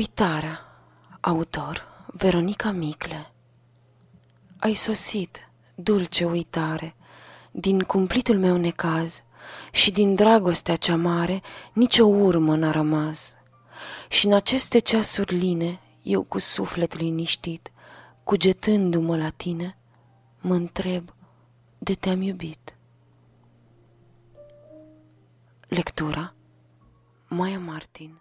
Uitarea Autor Veronica Micle Ai sosit, dulce uitare, din cumplitul meu necaz și din dragostea cea mare nicio urmă n-a rămas. Și în aceste ceasuri line, eu cu suflet liniștit, cugetându-mă la tine, mă întreb de te-am iubit. Lectura Maia Martin